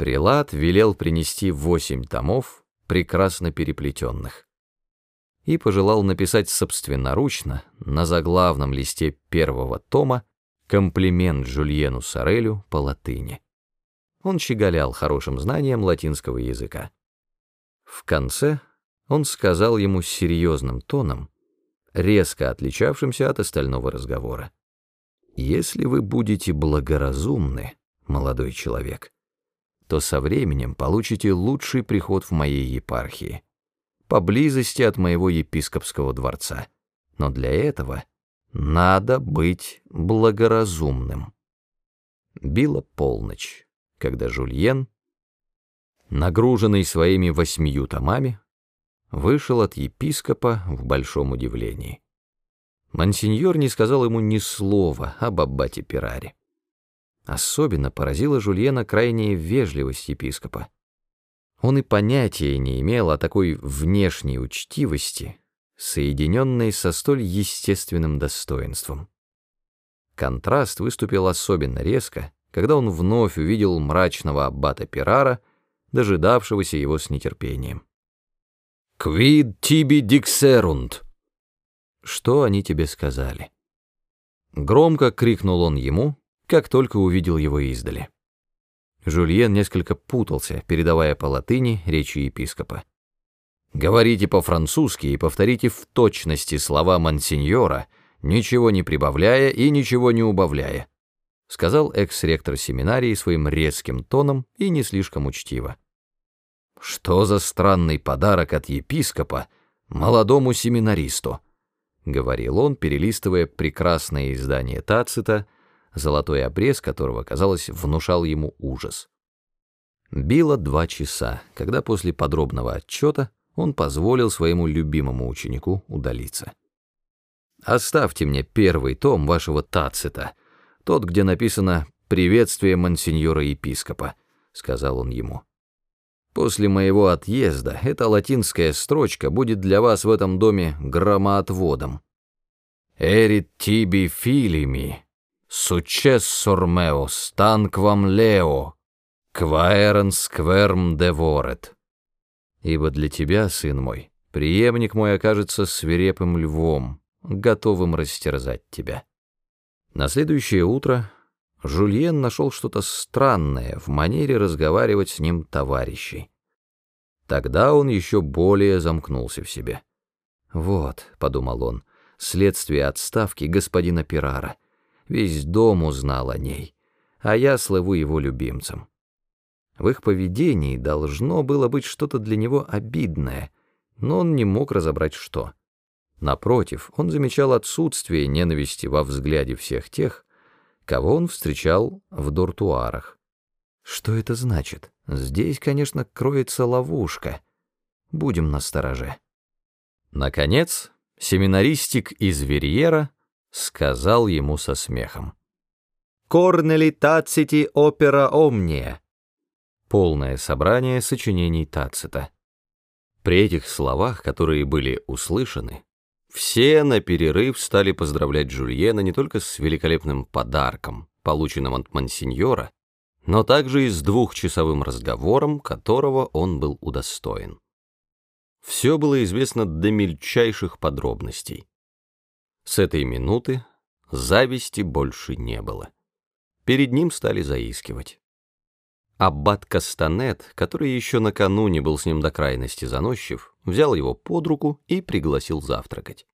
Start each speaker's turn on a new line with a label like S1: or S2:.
S1: Прилад велел принести восемь томов, прекрасно переплетенных, и пожелал написать собственноручно на заглавном листе первого тома комплимент Жульену Сорелю по латыни. Он щеголял хорошим знанием латинского языка. В конце он сказал ему серьезным тоном, резко отличавшимся от остального разговора. «Если вы будете благоразумны, молодой человек, то со временем получите лучший приход в моей епархии, поблизости от моего епископского дворца. Но для этого надо быть благоразумным». Била полночь, когда Жульен, нагруженный своими восьмию томами, вышел от епископа в большом удивлении. Монсеньор не сказал ему ни слова об аббате Пираре. Особенно поразила Жульена крайняя вежливость епископа. Он и понятия не имел о такой внешней учтивости, соединенной со столь естественным достоинством. Контраст выступил особенно резко, когда он вновь увидел мрачного аббата Пирара, дожидавшегося его с нетерпением. «Квид тиби диксерунд!» «Что они тебе сказали?» Громко крикнул он ему, как только увидел его издали. Жульен несколько путался, передавая по латыни речи епископа. «Говорите по-французски и повторите в точности слова мансиньора, ничего не прибавляя и ничего не убавляя», сказал экс-ректор семинарии своим резким тоном и не слишком учтиво. Что за странный подарок от епископа молодому семинаристу? Говорил он, перелистывая прекрасное издание Тацита, золотой обрез которого, казалось, внушал ему ужас. Било два часа, когда после подробного отчета он позволил своему любимому ученику удалиться. «Оставьте мне первый том вашего Тацита, тот, где написано «Приветствие монсеньора-епископа», — сказал он ему. После моего отъезда эта латинская строчка будет для вас в этом доме громоотводом. «Эрит тиби филими, сучессор мео, танквам лео, кваэрен скверм деворет». Ибо для тебя, сын мой, преемник мой окажется свирепым львом, готовым растерзать тебя. На следующее утро Жульен нашел что-то странное в манере разговаривать с ним товарищей. Тогда он еще более замкнулся в себе. «Вот», — подумал он, — «следствие отставки господина Пирара. Весь дом узнал о ней, а я слыву его любимцем». В их поведении должно было быть что-то для него обидное, но он не мог разобрать, что. Напротив, он замечал отсутствие ненависти во взгляде всех тех, кого он встречал в дортуарах. Что это значит? Здесь, конечно, кроется ловушка. Будем настороже. Наконец, семинаристик из Верьера сказал ему со смехом. «Корнели тацити опера омния» полное собрание сочинений Тацита. При этих словах, которые были услышаны, все на перерыв стали поздравлять Жульена не только с великолепным подарком, полученным от мансиньора, но также и с двухчасовым разговором, которого он был удостоен. Все было известно до мельчайших подробностей. С этой минуты зависти больше не было. Перед ним стали заискивать. Аббат Кастанет, который еще накануне был с ним до крайности заносчив, взял его под руку и пригласил завтракать.